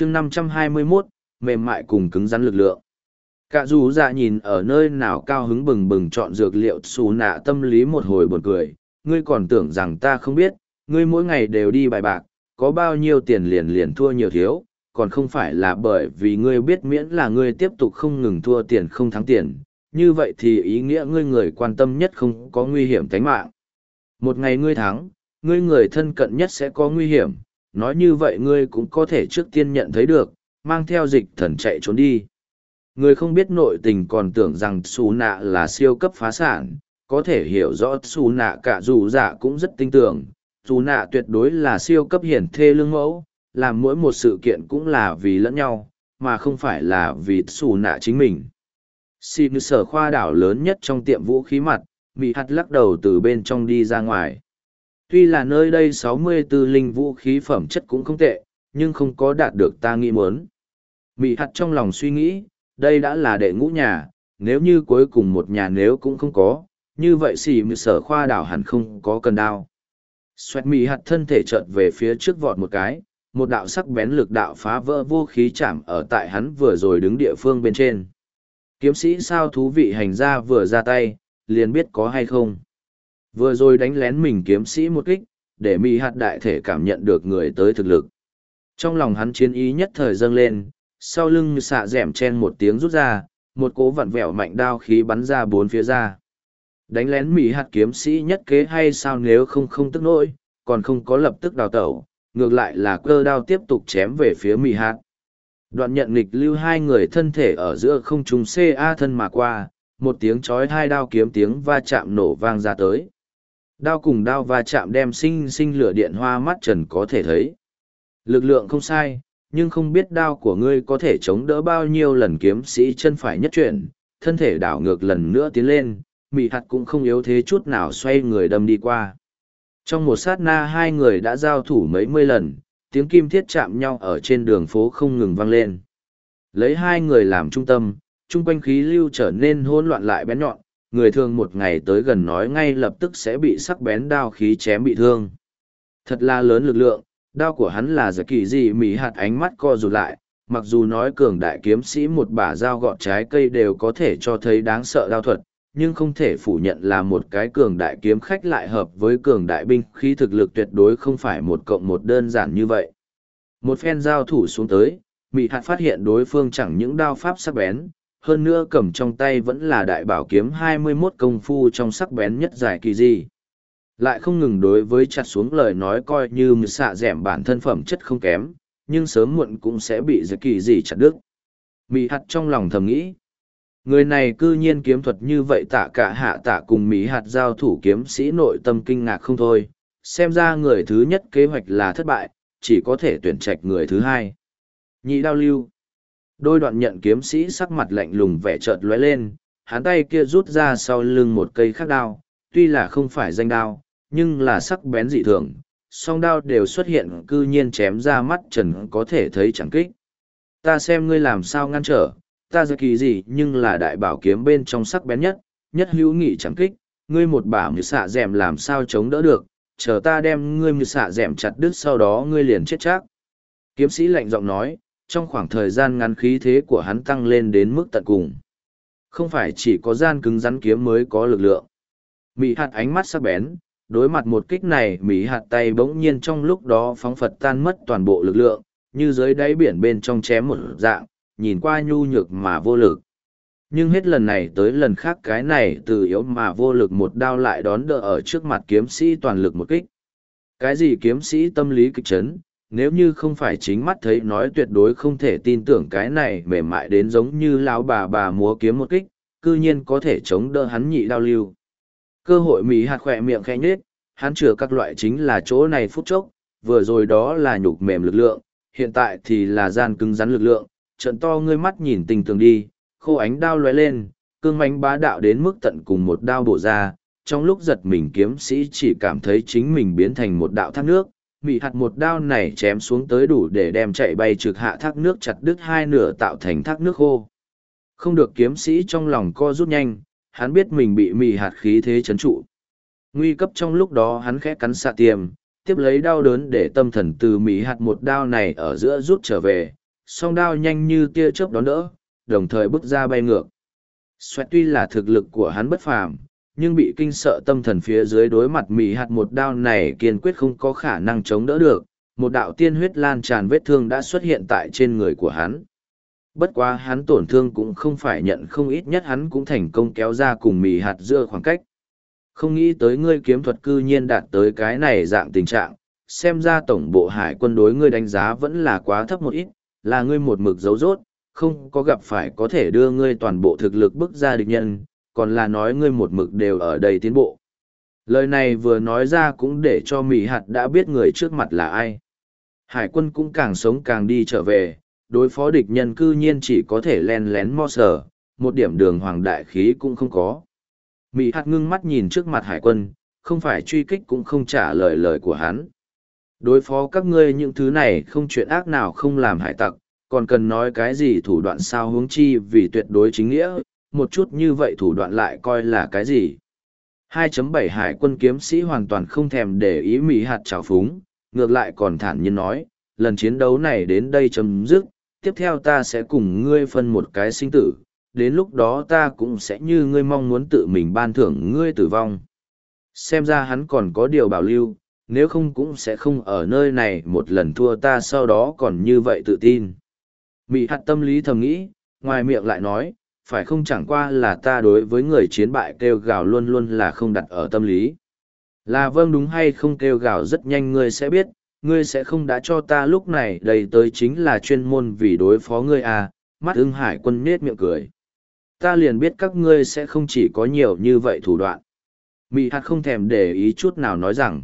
chương 521, mềm mại cùng cứng rắn lực lượng. Cả dù dạ nhìn ở nơi nào cao hứng bừng bừng chọn dược liệu xù nạ tâm lý một hồi buồn cười, ngươi còn tưởng rằng ta không biết, ngươi mỗi ngày đều đi bài bạc, có bao nhiêu tiền liền liền thua nhiều thiếu, còn không phải là bởi vì ngươi biết miễn là ngươi tiếp tục không ngừng thua tiền không thắng tiền, như vậy thì ý nghĩa ngươi người quan tâm nhất không có nguy hiểm tính mạng. Một ngày ngươi thắng, ngươi người thân cận nhất sẽ có nguy hiểm, nói như vậy ngươi cũng có thể trước tiên nhận thấy được, mang theo dịch thần chạy trốn đi. Người không biết nội tình còn tưởng rằng xù nạ là siêu cấp phá sản, có thể hiểu rõ xù nạ cả dù dạ cũng rất tin tưởng, xù nạ tuyệt đối là siêu cấp hiển thê lương mẫu, làm mỗi một sự kiện cũng là vì lẫn nhau, mà không phải là vì xù nạ chính mình. Xin sở khoa đảo lớn nhất trong tiệm vũ khí mặt, bị hạt lắc đầu từ bên trong đi ra ngoài. Tuy là nơi đây 64 linh vũ khí phẩm chất cũng không tệ, nhưng không có đạt được ta nghĩ muốn. Mị hạt trong lòng suy nghĩ, đây đã là đệ ngũ nhà, nếu như cuối cùng một nhà nếu cũng không có, như vậy xỉ mị sở khoa đảo hẳn không có cần đao. Xoẹt mị hạt thân thể chợt về phía trước vọt một cái, một đạo sắc bén lực đạo phá vỡ vô khí chạm ở tại hắn vừa rồi đứng địa phương bên trên. Kiếm sĩ sao thú vị hành ra vừa ra tay, liền biết có hay không. Vừa rồi đánh lén mình kiếm sĩ một kích, để mì hạt đại thể cảm nhận được người tới thực lực. Trong lòng hắn chiến ý nhất thời dâng lên, sau lưng xạ rẻm chen một tiếng rút ra, một cố vặn vẹo mạnh đao khí bắn ra bốn phía ra. Đánh lén mì hạt kiếm sĩ nhất kế hay sao nếu không không tức nỗi, còn không có lập tức đào tẩu, ngược lại là cơ đao tiếp tục chém về phía mì hạt. Đoạn nhận nghịch lưu hai người thân thể ở giữa không trung CA thân mà qua, một tiếng chói hai đao kiếm tiếng va chạm nổ vang ra tới. Đao cùng đao va chạm đem sinh sinh lửa điện hoa mắt trần có thể thấy. Lực lượng không sai, nhưng không biết đao của ngươi có thể chống đỡ bao nhiêu lần kiếm sĩ chân phải nhất chuyển, thân thể đảo ngược lần nữa tiến lên, mị hạt cũng không yếu thế chút nào xoay người đâm đi qua. Trong một sát na hai người đã giao thủ mấy mươi lần, tiếng kim thiết chạm nhau ở trên đường phố không ngừng vang lên. Lấy hai người làm trung tâm, chung quanh khí lưu trở nên hỗn loạn lại bén nhọn, người thường một ngày tới gần nói ngay lập tức sẽ bị sắc bén đao khí chém bị thương. Thật là lớn lực lượng, đao của hắn là giả kỳ gì mỹ hạt ánh mắt co rụt lại, mặc dù nói cường đại kiếm sĩ một bả dao gọt trái cây đều có thể cho thấy đáng sợ đao thuật, nhưng không thể phủ nhận là một cái cường đại kiếm khách lại hợp với cường đại binh khi thực lực tuyệt đối không phải một cộng một đơn giản như vậy. Một phen giao thủ xuống tới, Mị Hạt phát hiện đối phương chẳng những đao pháp sắc bén, hơn nữa cầm trong tay vẫn là đại bảo kiếm 21 công phu trong sắc bén nhất giải kỳ gì. Lại không ngừng đối với chặt xuống lời nói coi như mực xạ dẻm bản thân phẩm chất không kém, nhưng sớm muộn cũng sẽ bị giải kỳ gì chặt đứt. mỹ Hạt trong lòng thầm nghĩ, Người này cư nhiên kiếm thuật như vậy tạ cả hạ tạ cùng Mỹ hạt giao thủ kiếm sĩ nội tâm kinh ngạc không thôi. Xem ra người thứ nhất kế hoạch là thất bại, chỉ có thể tuyển trạch người thứ hai. Nhị đao lưu. Đôi đoạn nhận kiếm sĩ sắc mặt lạnh lùng vẻ chợt lóe lên, hắn tay kia rút ra sau lưng một cây khắc đao, tuy là không phải danh đao, nhưng là sắc bén dị thường, song đao đều xuất hiện cư nhiên chém ra mắt trần có thể thấy chẳng kích. Ta xem ngươi làm sao ngăn trở, ta ra kỳ gì nhưng là đại bảo kiếm bên trong sắc bén nhất, nhất hữu nghị chẳng kích, ngươi một bả như xạ dẻm làm sao chống đỡ được, chờ ta đem ngươi như xạ dẻm chặt đứt sau đó ngươi liền chết chắc. Kiếm sĩ lạnh giọng nói, trong khoảng thời gian ngắn khí thế của hắn tăng lên đến mức tận cùng. Không phải chỉ có gian cứng rắn kiếm mới có lực lượng. Mỹ hạt ánh mắt sắc bén, đối mặt một kích này Mỹ hạt tay bỗng nhiên trong lúc đó phóng phật tan mất toàn bộ lực lượng, như dưới đáy biển bên trong chém một dạng, nhìn qua nhu nhược mà vô lực. Nhưng hết lần này tới lần khác cái này từ yếu mà vô lực một đao lại đón đỡ ở trước mặt kiếm sĩ toàn lực một kích. Cái gì kiếm sĩ tâm lý kịch chấn, nếu như không phải chính mắt thấy nói tuyệt đối không thể tin tưởng cái này mềm mại đến giống như lão bà bà múa kiếm một kích, cư nhiên có thể chống đỡ hắn nhị đao lưu. Cơ hội mỹ hạt khỏe miệng khẽ nhết, hắn chừa các loại chính là chỗ này phút chốc, vừa rồi đó là nhục mềm lực lượng, hiện tại thì là gian cứng rắn lực lượng, trận to ngươi mắt nhìn tình tường đi, khô ánh đao lóe lên, cương mánh bá đạo đến mức tận cùng một đao bổ ra, trong lúc giật mình kiếm sĩ chỉ cảm thấy chính mình biến thành một đạo thác nước, mị hạt một đao này chém xuống tới đủ để đem chạy bay trực hạ thác nước chặt đứt hai nửa tạo thành thác nước khô. Không được kiếm sĩ trong lòng co rút nhanh, hắn biết mình bị mị hạt khí thế chấn trụ. Nguy cấp trong lúc đó hắn khẽ cắn xạ tiềm, tiếp lấy đau đớn để tâm thần từ mị hạt một đao này ở giữa rút trở về, song đao nhanh như tia chớp đón đỡ, đồng thời bước ra bay ngược. Xoẹt tuy là thực lực của hắn bất phàm, nhưng bị kinh sợ tâm thần phía dưới đối mặt mỉ hạt một đao này kiên quyết không có khả năng chống đỡ được, một đạo tiên huyết lan tràn vết thương đã xuất hiện tại trên người của hắn. Bất quá hắn tổn thương cũng không phải nhận không ít nhất hắn cũng thành công kéo ra cùng mì hạt giữa khoảng cách. Không nghĩ tới ngươi kiếm thuật cư nhiên đạt tới cái này dạng tình trạng, xem ra tổng bộ hải quân đối ngươi đánh giá vẫn là quá thấp một ít, là ngươi một mực dấu rốt, không có gặp phải có thể đưa ngươi toàn bộ thực lực bước ra địch nhân, còn là nói ngươi một mực đều ở đây tiến bộ. Lời này vừa nói ra cũng để cho Mỹ hạt đã biết người trước mặt là ai. Hải quân cũng càng sống càng đi trở về, đối phó địch nhân cư nhiên chỉ có thể len lén mo sờ, một điểm đường hoàng đại khí cũng không có. Mỹ hạt ngưng mắt nhìn trước mặt hải quân, không phải truy kích cũng không trả lời lời của hắn. Đối phó các ngươi những thứ này không chuyện ác nào không làm hải tặc, còn cần nói cái gì thủ đoạn sao hướng chi vì tuyệt đối chính nghĩa, một chút như vậy thủ đoạn lại coi là cái gì. 2.7 Hải quân kiếm sĩ hoàn toàn không thèm để ý Mỹ hạt trào phúng, ngược lại còn thản nhiên nói, lần chiến đấu này đến đây chấm dứt, tiếp theo ta sẽ cùng ngươi phân một cái sinh tử, đến lúc đó ta cũng sẽ như ngươi mong muốn tự mình ban thưởng ngươi tử vong. Xem ra hắn còn có điều bảo lưu, nếu không cũng sẽ không ở nơi này một lần thua ta sau đó còn như vậy tự tin. Mị hạt tâm lý thầm nghĩ, ngoài miệng lại nói, phải không chẳng qua là ta đối với người chiến bại kêu gào luôn luôn là không đặt ở tâm lý. Là vâng đúng hay không kêu gào rất nhanh ngươi sẽ biết, ngươi sẽ không đã cho ta lúc này đầy tới chính là chuyên môn vì đối phó ngươi à, mắt ưng hải quân nết miệng cười. Ta liền biết các ngươi sẽ không chỉ có nhiều như vậy thủ đoạn. Mị hạt không thèm để ý chút nào nói rằng,